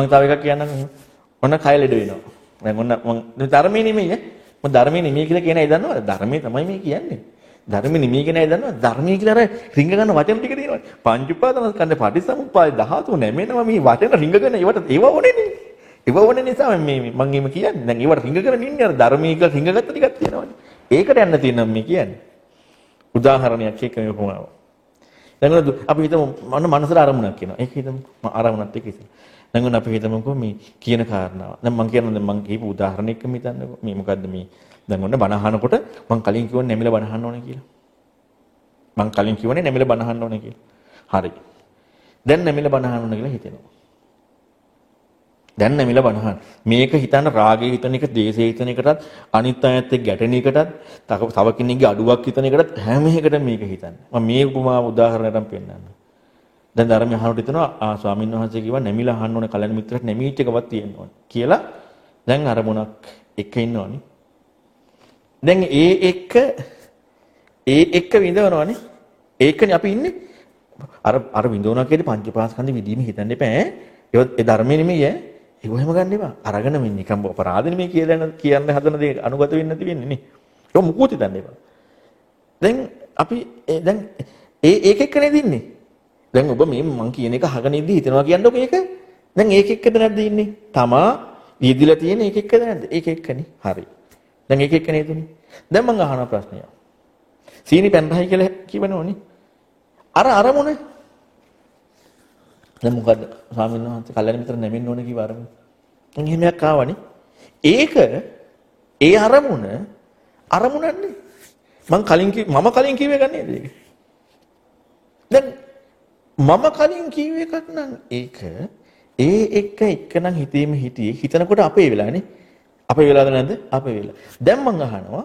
මම තව එකක් කියන්නම් ඔන්න කය ලෙඩ වෙනවා. දැන් ඔන්න මම ධර්මයේ නෙමෙයි ඈ. මම ධර්මයේ නෙමෙයි කියලා කියන අය දන්නවද? ධර්මයේ තමයි මේ කියන්නේ. ධර්මයේ නෙමෙයි කියන අය දන්නවද? ධර්මයේ කියලා අර රිංග ගන්න වචන ටික තියෙනවනේ. පංච උපාදානස්කන්ධ පටිසමුප්පාද ධාතු නැමෙනවා මේ වචන රිංගගෙන ඒවට ඒව ඕනේ නේ. ඒව ඕනේ නිසා මේ මම එහෙම කියන්නේ. දැන් ඒවට රිංගගෙන ඉන්නේ අර ධර්මයේ කියලා රිංගගත්ත ටිකක් තියෙනවනේ. ඒකට යන්න තියෙනවා මේ කියන්නේ. උදාහරණයක් එක්ක මේ කොහොමද? දැන් අපි හිතමු මන මනසට අරමුණක් කියනවා. ඒක හිතමු අරමුණත් එක්ක ඉතින්. දැන් අපි හිතමුකෝ මේ කියන කාරණාව. දැන් මම කියනවා දැන් මම කියපු උදාහරණයක්ම හිතන්නකෝ. මේ මොකද්ද මේ දැන් ඔන්න බණ අහනකොට මම කලින් කිව්වනේ නැමිලා බණ අහන්න ඕනේ කියලා. මම කලින් කිව්වනේ නැමිලා බණ අහන්න ඕනේ කියලා. හරි. දැන් නැමිලා බණ අහන්න ඕනේ කියලා හිතෙනවා. දැන් නැමිලා බණ අහන්න. මේක හිතන්න රාගය හිතන එක, දේශය හිතන එකටත්, අනිත් අයත් එක්ක ගැටෙන එකටත්, තව කෙනෙක්ගේ අඩුවක් හිතන එකටත් හැම එකටම මේක හිතන්නේ. මම මේ උපමාව උදාහරණයකට පෙන්නන්නම්. දැන් ධර්මය අහනකොට හිතනවා ආ ස්වාමීන් වහන්සේ කිව්වා නැමිලා අහන්න ඕනේ කල්‍යාණ මිත්‍රට නැමීච් එකවත් තියෙන්න ඕනේ කියලා දැන් අරමුණක් එක ඉන්නවනේ. දැන් ඒ එක ඒ එක විඳවනවනේ. ඒකනේ අපි ඉන්නේ. අර අර විඳවනවා කියන්නේ පංචපාස්කන්ධ විදීම හිතන්න එපා ඈ. ඒ ධර්මෙ නෙමෙයි ඈ. ඒක එහෙම ගන්න එපා. අරගෙන මේ නිකම් අපරාධ නෙමෙයි කියලා කියන්න හදන දේ අනුගත වෙන්න තියෙන්නේ නේ. ඒක මුකුත් හිතන්න එපා. දැන් අපි දැන් ඒ ඒක එක්කනේ දින්නේ. දැන් ඔබ මේ මං කියන එක අහගෙන ඉඳි හිතනවා කියන්නකො ඒක. දැන් ඒක එක්කද නැද්ද ඉන්නේ? තමා යෙදිලා තියෙන ඒක එක්කද නැද්ද? ඒක එක්කනේ. හරි. දැන් ඒක එක්කනේ දුන්නේ. දැන් මං අහන ප්‍රශ්නය. සීනි පැන්රහයි කියලා කියවනෝනේ. අර අරමුණ දැන් මොකද්ද ස්වාමීන් වහන්සේ කල්යන මිත්‍ර නැමෙන්න ඕනේ කිව්ව අරමුණ. දැන් එහෙමයක් ආවනේ. ඒක ඒ අරමුණ අරමුණන්නේ. මං කලින් මම කලින් කිව්වේ ගන්නේ නේද ඒක? දැන් මම කලින් කිව්ව එකක් නම් ඒක ඒ එක එක්කනම් හිතීම හිටියේ හිතනකොට අපේ වෙලානේ. අපේ වෙලාද නැද්ද? අපේ වෙලා. දැන් මං අහනවා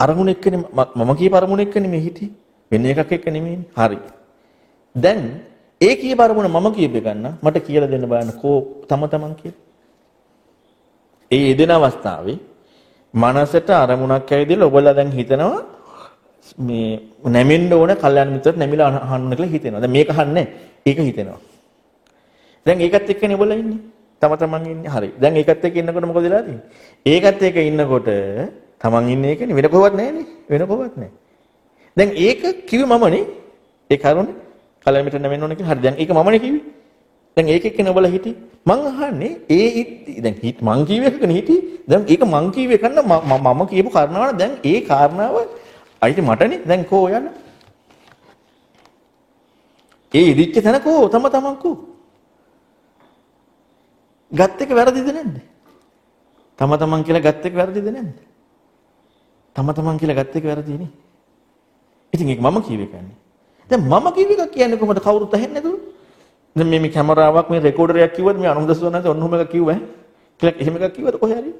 අරමුණ එක්කනේ මම කියප අරමුණ එක්කනේ මේ හිටියේ. වෙන එකක් එක්ක නෙමෙයිනේ. හරි. දැන් ඒ කියප අරමුණ මම කියප ගන්න මට කියලා දෙන්න බලන්න කෝ තම තමන් කියලා. ඒ යෙදෙන අවස්ථාවේ මනසට අරමුණක් ඇවිදලා ඔබලා දැන් හිතනවා මේ නැමෙන්න ඕන කල්යනා මිත්‍රට නැමිලා අහන්න කියලා හිතෙනවා. දැන් මේක අහන්නේ ඒක හිතෙනවා. දැන් ඒකත් එක්කනේ ඔබලා ඉන්නේ. තම තමන් ඉන්නේ. හරි. දැන් ඒකත් එක්ක ඉන්නකොට මොකද වෙලා තියෙන්නේ? ඒකත් එක්ක ඉන්නකොට තමන් ඉන්නේ ඒකනේ වෙන කොහොවත් නැහැනේ. වෙන කොහොවත් නැහැ. දැන් ඒක කිව්වේ මමනේ. ඒ කරුණ කල්යනා මිත්‍රට නැමෙන්න ඕන කියලා. හරි. දැන් ඒක මමනේ කිව්වේ. දැන් ඒක එක්කනේ ඔබලා හිටි. මං අහන්නේ ඒ දැන් මං කිව්වේ එකකනේ හිටි. දැන් ඒක මං කිව්වේ කන්න මම කියපු කාරණාව දැන් ඒ කාරණාව අයිති මටනේ දැන් කෝ යන්න. ඒ ඉදිච්ච තැන කෝ තම තමන් කෝ. ගත් එක වැරදිද නැද්ද? තම තමන් කියලා ගත් එක වැරදිද නැද්ද? තම තමන් කියලා ගත් එක වැරදිනේ. ඉතින් ඒක මම කියව එකන්නේ. දැන් මම කියව එක කියන්නේ කොහොමද කවුරුත් අහෙන්නේ නැතුව? දැන් මේ මේ කැමරාවක් මේ රෙකෝඩරයක් කිව්වද මේ අනුන්දස් වුණාද ඔන්න ඔහොම එකක් කිව්වා ඈ? කියලා එහෙම එකක් කිව්වද කොහේ හරි?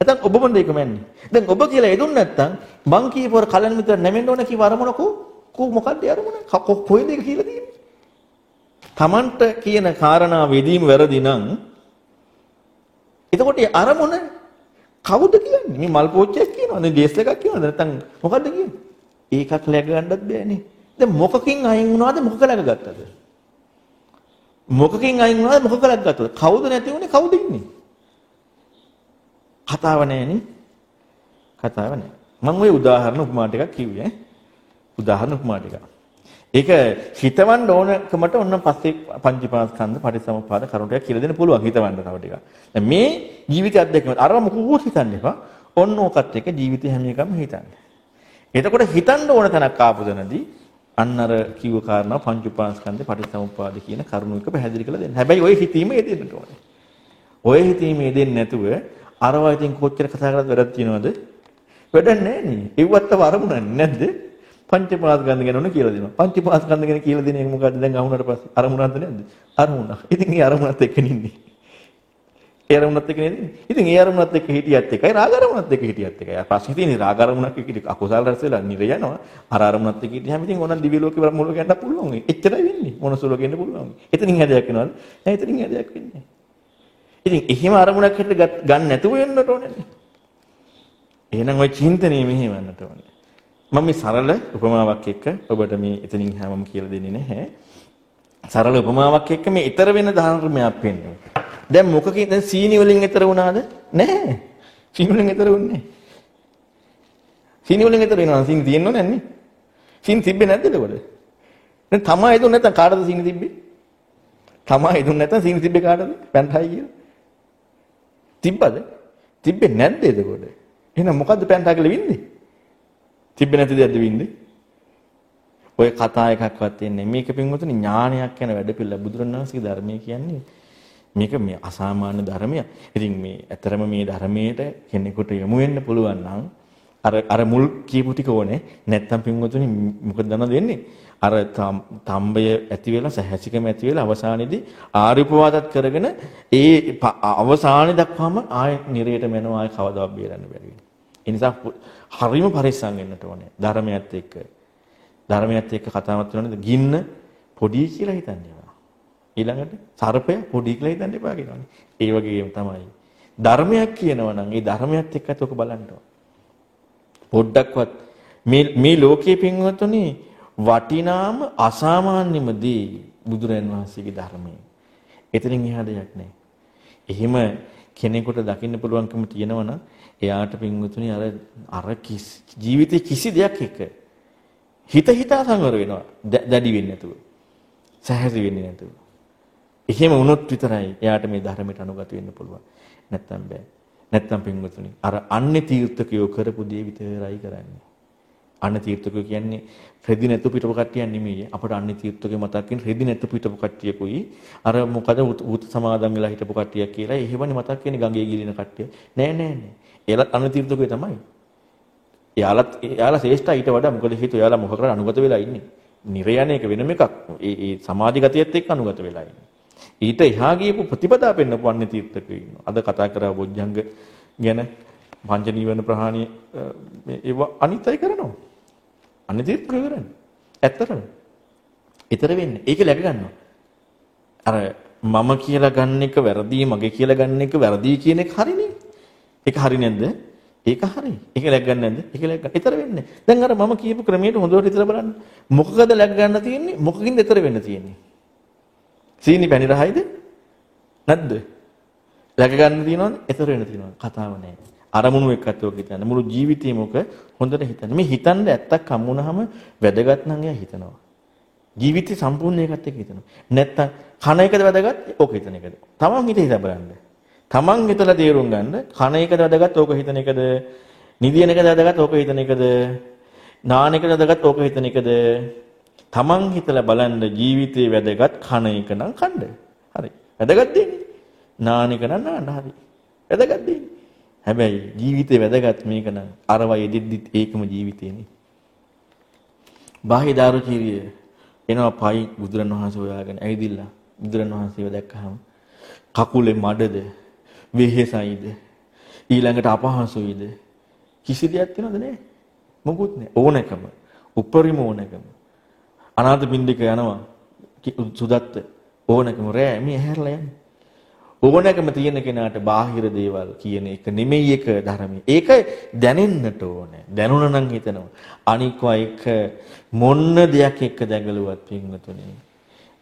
නැත්නම් ඔබ මොන්ද ඒක මන්නේ? දැන් ඔබ කියලා එදුන් නැත්නම් මං කියපුවර කලන් මිතර නැමෙන්න ඕන කිව්ව අරමුණ කෝ කෝ මොකද්ද අරමුණ? කොහෙද ඒක කියලා තියෙන්නේ? Tamanට කියන කාරණා වෙදීම වැරදි නම් එතකොට ඒ අරමුණ කවුද කියන්නේ? මේ මල් පෝච්චියක් කියනවද? දේස් එකක් කියනවද? නැත්නම් මොකද්ද කියන්නේ? ඒකක් läග ගන්නත් බෑනේ. දැන් මොකකින් අයින් වුණාද මොකක läග ගත්තද? මොකකින් අයින් වුණාද මොකක läග ගත්තද? කවුද නැති වුණේ? කවුද ඉන්නේ? කතාව නෑනේ. කතාව නෑ. මම ওই උදාහරණ උපමා ටිකක් කිව්වේ. උදාහරණ උපමා ටික. ඒක හිතවන්න ඕනකමට ඔන්න පස්සේ පංචපාස්කන්ධ පටිසමුපාද කරුණු ටික කියලා දෙන්න පුළුවන් හිතවන්න තව ටිකක්. දැන් මේ ජීවිතය අත්දැකීම අර මොකුත් හිතන්න එපා. ඔන්න ඕකත් එක්ක ජීවිතය හැම එකම හිතන්න. එතකොට හිතන්න ඕන තැනක් ආපු දනදී අන්න අර කිව්ව කාරණා පංචපාස්කන්ධ පටිසමුපාද කියන කරුණු එක පැහැදිලි කරලා දෙන්න. හැබැයි ওই හිතීම යෙදෙන්න ඕනේ. ওই හිතීම යෙදෙන්නේ නැතුව අරවා ඉතින් කොච්චර කතා කරද්ද වැඩක් තියනවද? වැඩක් නැහැ නේ. ඒවත් තව අරමුණක් නැද්ද? පංචපාස්කන්ධ ගැන උන කියලා දෙනවා. පංචපාස්කන්ධ ගැන කියලා දෙන එක මොකද්ද දැන් අහුනට පස්සේ? අරමුණක්ද නැද්ද? අරමුණක්. ඉතින් ඒ අරමුණත් එක්ක නින්නේ. ඒ අරමුණත් එක්ක නේද? ඉතින් ඒ අරමුණත් එක්ක හිටියත් එකයි රාග අරමුණත් එක්ක හිටියත් එකයි. ප්‍රශ්නේ තියෙන්නේ රාග අරමුණක් එක්ක අකුසල රැස් වෙලා නිර යනවා. අර අරමුණත් එක්ක හිටියාම ඉතින් ඕනනම් දිව්‍ය ලෝකේ බ්‍රහ්ම ලෝකේ යන්න පුළුවන්. එච්චරයි වෙන්නේ. මොනසු ලෝකෙ යන්න පුළුවන්. එතනින් හැදයක් වෙනවද? නෑ එතනින් හැදයක් වෙන්නේ නෑ. ඉතින් එහෙම අරමුණක් හැටියට ගන්න නැතුව වෙන්නට ඕනේ. එහෙනම් ওই චින්තනයේ මෙහෙවන්නට ඕනේ. මම මේ සරල උපමාවක් එක්ක ඔබට මේ එතනින් හැමම කියලා දෙන්නේ නැහැ. සරල උපමාවක් එක්ක මේ ඊතර වෙන ධර්මයක් පෙන්වන්නේ. දැන් මොකකින් දැන් සීනි වලින් ඊතර වුණාද? නැහැ. සීනි වලින් ඊතර වුණේ. සීනි වලින් ඊතර වෙනවා. සීනි තියෙන්නව නැන්නේ. සීනි තිබ්බේ නැද්ද එතකොට? දැන් තමා හදුන්නේ නැත්නම් කාටද සීනි තිබ්බේ? තමා හදුන්නේ නැත්නම් සීනි තිබ්බේ කාටද? පැන්ටයි කියලා. තිබ්බද? තිබ්බේ නැද්ද එතකොට? එහෙනම් මොකද්ද පැන්ටා කියලා වින්දේ? තිබ්බේ නැති දෙයක්ද වින්දේ? ඔය කතා එකක්වත් තියෙන්නේ මේක පින්වතුනි ඥානයක් යන වැඩ පිළිලා බුදුරණවහන්සේගේ ධර්මයේ කියන්නේ මේක මේ අසාමාන්‍ය ධර්මයක්. ඉතින් මේ ඇතරම මේ ධර්මයට කෙනෙකුට යොමු වෙන්න පුළුවන් නම් අර අර මුල් කියපු ටික ඕනේ. නැත්තම් පින්වතුනි මොකද දන්නවද වෙන්නේ? අර තම්බය ඇති වෙලා සහැසිකම ඇති වෙලා අවසානයේදී ආරිපවාදත් කරගෙන ඒ අවසානයේ දක්වාම ආය නිරයට මෙනවා ආය කවදාවත් බේරන්න බැරි වෙනවා. ඒ නිසා හරිම පරිස්සම් වෙන්නට ඕනේ ධර්මයත් එක්ක. ධර්මයත් එක්ක කතාවත් කරනකොට ගින්න පොඩි කියලා හිතන්නේ. ඊළඟට සර්පය පොඩි කියලා හිතන්න එපා කියනවානේ. ඒ වගේම තමයි. ධර්මයක් කියනවා නම් ඒ ධර්මයත් එක්කත් ඔක බලන්න පොඩ්ඩක්වත් මේ මේ ලෝකයේ පින්වතුනි වටිනාම අසාමාන්‍යම දේ බුදුරන් වහන්සේගේ ධර්මයේ. එතනින් එහා දෙයක් නැහැ. එහෙම කෙනෙකුට දකින්න පුළුවන්කම තියෙනවා නම් එයාට පින්වතුනි අර අර ජීවිතේ කිසි දෙයක් එක්ක හිත හිතා සංවර වෙනවා. දැඩි වෙන්නේ නැතුව. සැහැසි වෙන්නේ නැතුව. එහෙම වුණොත් විතරයි එයාට මේ ධර්මයට අනුගත වෙන්න පුළුවන්. නැත්තම් බෑ. නැත්තම් පින්වතුනි අර අන්නේ තීර්ථකයෝ කරපු දේ විතරයි කරන්නේ. අන්න තීර්ථකයෝ කියන්නේ රෙදි නැතු පිටපො කට්ටියක් නෙමෙයි. අපට අන්නේ තීර්ථකයෝ මතක් වෙන රෙදි නැතු පිටපො කට්ටියකුයි අර මොකද උත් සමාදම් වෙලා හිටපු කට්ටියක් කියලා එහෙවනේ මතක් වෙන්නේ ගඟේ ගිලින කට්ටිය. නෑ නෑ නෑ. එයාලා අන්නේ තීර්ථකයෝ තමයි. එයාලත් එයාලා ශ්‍රේෂ්ඨයි ඊට වඩා මොකද හේතුව එයාලා මොකකට අනුගත වෙලා ඉන්නේ. නිර්යන එක වෙනම එකක්. ඒ ඒ සමාධිගතියත් එක්ක අනුගත වෙලා ඉන්නේ. ඊට එහා ගියපු ප්‍රතිපදා පෙන්වපු අන්නේ තීර්ථකයෝ ඉන්නවා. අද කතා කරා බොජ්ජංග ගැන පංච නීවරණ ප්‍රහාණය ඒව අනිත්‍යයි කරනවා. අන්නේ තීර්ථකයෝ කරන්නේ. ඇත්තටම. ඊතර වෙන්නේ. ඒක läග ගන්නවා. අර මම කියලා ගන්න එක වැරදි මගේ කියලා ගන්න එක වැරදි කියන එක හරිනේ. ඒක හරි නැද්ද? ඒක හරි. ඒක läග ගන්න නැද්ද? ඒක läග ගන්න. ඊතර වෙන්නේ. දැන් අර මම කියපු ක්‍රමයට හොඳට ඉතර බලන්න. මොකකද läග ගන්න තියෙන්නේ? මොකකින්ද ඊතර වෙන්න තියෙන්නේ? සීනි පැණි රහයිද? නැද්ද? läග ගන්න තියෙනවද? ඊතර වෙන්න තියෙනවද? කතාව නෑ. අරමුණු එක්කත් ඔක හිතන්න. මුළු ජීවිතේම ඔක හොඳට හිතන්න. මේ හිතන්න ඇත්තක් හම්බුනහම වැදගත් නම් එයා හිතනවා. ජීවිතේ සම්පූර්ණ එකත් එක්ක හිතනවා. නැත්තම් කන එකද වැදගත්? ඕක හිතන එකද? තමන් හිත හිත බලන්න. තමන් හිතලා තේරුම් ගන්න කන එකද වැදගත් ඕක හිතන එකද නිදියන එකද වැදගත් ඕක හිතන එකද නාන එකද වැදගත් ඕක හිතන එකද තමන් හිතලා බලන්න ජීවිතේ වැදගත් කන එක නම් කන්න හරි. වැදගත් දෙන්නේ නාන එක නම් නාන්න. හරි. වැදගත් දෙන්නේ හැබැයි ජීවිතේ වැදගත් මේක නම් අරවා යෙදිද්දිත් ඒකම ජීවිතේනේ බාහ්‍ය දාරුචීරිය එනවා පයි බුදුරණවහන්සේ හොයාගෙන ඇවිදිලා. බුදුරණවහන්සේව දැක්කහම කකුලේ මඩද වෙහෙසයිද ඊළඟට අපහසුයිද? කිසි දෙයක් තියෙනවද නැහැ මොකුත් නැහැ ඕනකම. උපරිම ඕනකම. අනාථ පින්ඩික යනවා සුදත්ත ඕනකම රෑ මේ ඇහැරලා යන්නේ ඕනකම තියෙන කෙනාට බාහිර දේවල් කියන එක නෙමෙයි එක ධර්මයේ. ඒක දැනෙන්නට ඕනේ. දැනුණා නම් හිතනවා. අනිකවා එක මොන්න දෙයක් එක්ක දැඟලුවත් පින්වතුනි.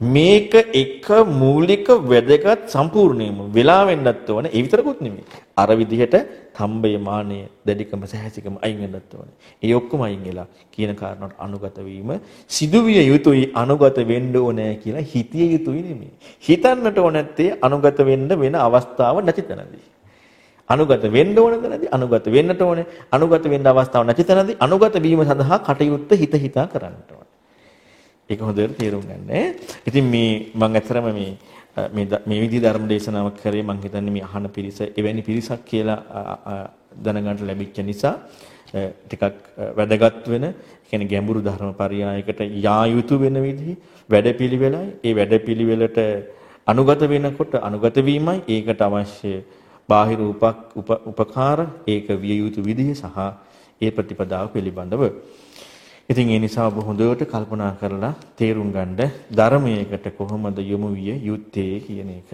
මේක එක මූලික වැදගත් සම්පූර්ණයෙන්ම වෙලා වෙන්නත් ඕන. ඒ විතරකුත් නෙමෙයි. අර විදිහට තම්බය මානය දැඩිකම සහැසිකම අයින් වෙන්නත් ඕන. ඒ ඔක්කොම අයින් වෙලා කියන කාරණාවට අනුගත වීම සිදුවිය යුතුයි අනුගත වෙන්න ඕනේ කියලා හිතිය යුතුයි නෙමෙයි. හිතන්නට ඕන නැත්තේ අනුගත වෙන්න වෙන අවස්ථාව නැති තැනදී. අනුගත වෙන්න ඕන තැනදී අනුගත වෙන්නට ඕනේ. අනුගත වෙන්න අවස්ථාව නැති තැනදී අනුගත වීම සඳහා කටයුත්ත හිත හිතා කරන්නට ඕනේ. ඒක හොඳට තේරුම් ගන්න. ඉතින් මේ මම ඇත්තරම මේ මේ මේ විදිහ ධර්ම දේශනාවක් කරේ මම හිතන්නේ මේ අහන පිරිස එවැනි පිරිසක් කියලා දැනගන්න ලැබිච්ච නිසා ටිකක් වැදගත් වෙන කියන්නේ ගැඹුරු ධර්ම පරියායකට යා යුතු වෙන විදිහ වැඩපිළිවෙලයි ඒ වැඩපිළිවෙලට අනුගත වෙනකොට අනුගත වීමයි ඒකට අවශ්‍ය බාහිර උපකාර ඒක විය යුතු විදිහ සහ ඒ ප්‍රතිපදාව පිළිබඳව ඉතින් ඒ නිසා ඔබ හොඳට කල්පනා කරලා තේරුම් ගන්න ධර්මයකට කොහොමද යොමු විය යුත්තේ කියන එක.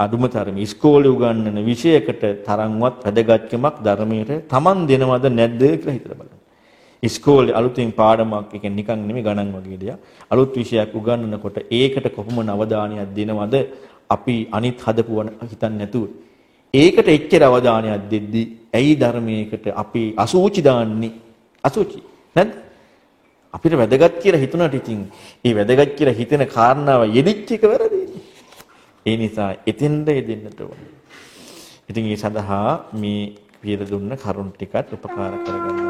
අදුම තරමේ ඉස්කෝලේ උගන්වන විෂයකට තරම්වත් වැදගත්කමක් ධර්මයට Taman දෙනවද නැද්ද කියලා හිතලා බලන්න. ඉස්කෝලේ අලුතින් පාඩමක් ඒ නිකන් නෙමෙයි ගණන් වගේ දෙයක්. අලුත් විෂයක් උගන්වනකොට ඒකට කොහොම අවධානයක් දෙනවද අපි අනිත් හදපුවන හිතන්නේ නැතුව. ඒකට එච්චර අවධානයක් දෙද්දි ඇයි ධර්මයකට අපි අසූචි දාන්නේ? අසූචි. නැද්ද? අපිට වැදගත් කියලා හිතුණාට ඉතින් ඒ වැදගත් කියලා හිතෙන කාරණාව යෙදිච්ච එක වැරදිනේ. ඒ නිසා එතෙන්ද යෙදෙන්නට ඕනේ. ඉතින් ඒ සඳහා මේ පියද දුන්න කරුණ ටිකත් උපකාර කරගන්න